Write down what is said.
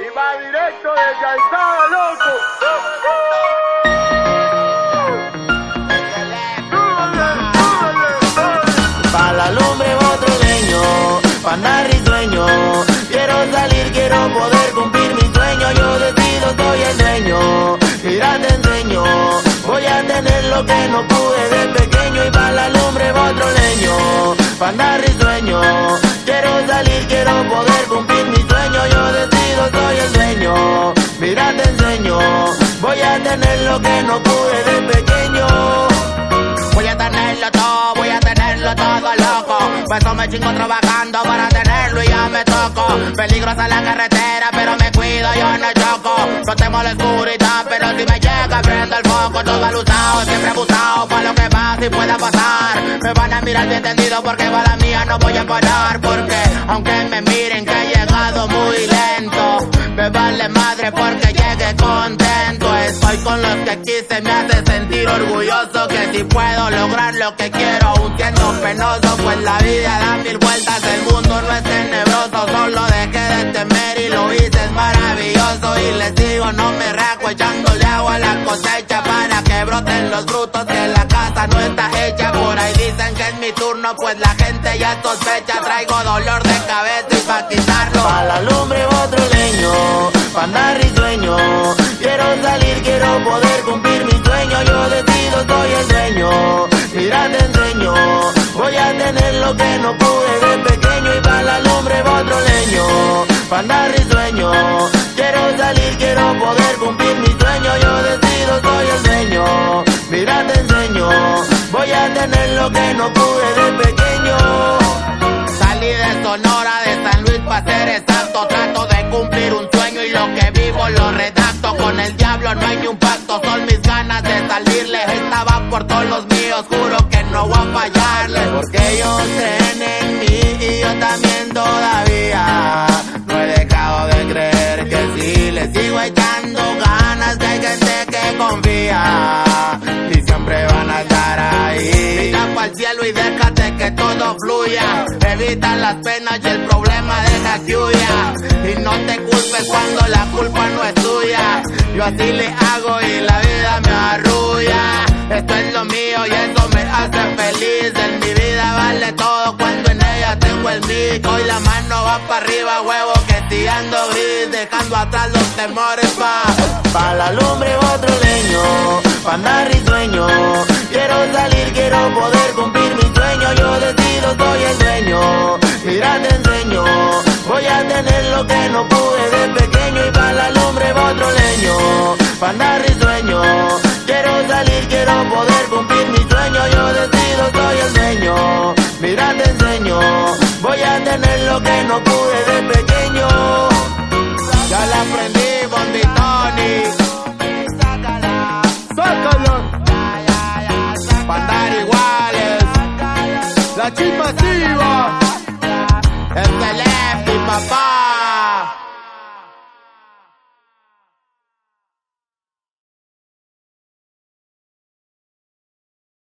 Y va directo desde Alzada, loco. Pa' la lumbre otro leño, pa' andar risueño. Quiero salir, quiero poder cumplir mi sueño. Yo decido, soy el dueño. Mira, te enseño. Voy a tener lo que no pude de pequeño. Y pa' la lumbre otro leño, pa' andar risueño. Quiero salir, quiero poder cumplir mi sueño. Yo decido, soy el dueño. Mira, te enseño. Voy a tener lo que no pude de pequeño. Voy a tenerlo todo, voy a tenerlo todo loco. Por eso me chingo trabajando para tenerlo y ya me toco. Peligrosa la carretera, pero me cuido, yo no choco. No temo la oscuridad, pero si me llega, prendo el foco. Todo alusado, siempre abusado, para lo que pase y pueda pasar. Me van a mirar bien tendido porque va la mía, no voy a parar. Porque aunque me miren que he llegado muy me vale madre porque llegué contento. Estoy con los que quise, me hace sentir orgulloso que si puedo lograr lo que quiero, aún siendo penoso, pues la vida da mil vueltas, el mundo no es tenebroso, solo dejé de temer y lo hice, es maravilloso y les digo, no me raco echándole agua a la cosecha para que broten los frutos que la casa no está hecha, por ahí dicen que es mi turno, pues la gente ya sospecha, traigo dolor de pa' andar risueño, quiero salir, quiero poder cumplir mi sueño, yo decido, soy el dueño, mira te enseño, voy a tener lo que no pude de pequeño. Y pa' la lumbre otro leño, pa' andar risueño, quiero salir, quiero poder cumplir mi sueño, yo decido, soy el dueño, mira te enseño, voy a tener lo que no pude de pequeño. Lo redacto. Con el diablo no hay ni un pacto, son mis ganas de salirle. Estaba por todos los míos, juro que no voy a fallarle. Porque ellos creen en mí y yo también todavía. No he dejado de creer que sí, le sigo echando ganas, que hay gente que confía. Y siempre van a estar ahí. Mira al cielo y déjate que todo fluya. Evita las penas y el problema deja que huya. Y no te Yo así le hago y la vida me arrulla. Esto es lo mío y eso me hace feliz. En mi vida vale todo cuando en ella tengo el mico. Y la mano va para arriba, huevo, que si ando gris. Dejando atrás los temores pa' Pa' la lumbre otro leño, pa' andar risueño. Quiero salir, quiero poder cumplir mi sueño. Yo decido, soy el dueño. Mira, te enseño. Voy a tener lo que no pude de pequeño. Leño, pa' andar risueño. Quiero salir, quiero poder cumplir mi sueño. Yo decido, soy el dueño. Mira, te enseño. Voy a tener lo que no pude de pequeño. Ya la aprendí, Bondi Tony. Sácala. Pa' andar iguales. La chispa. Es el F, papá.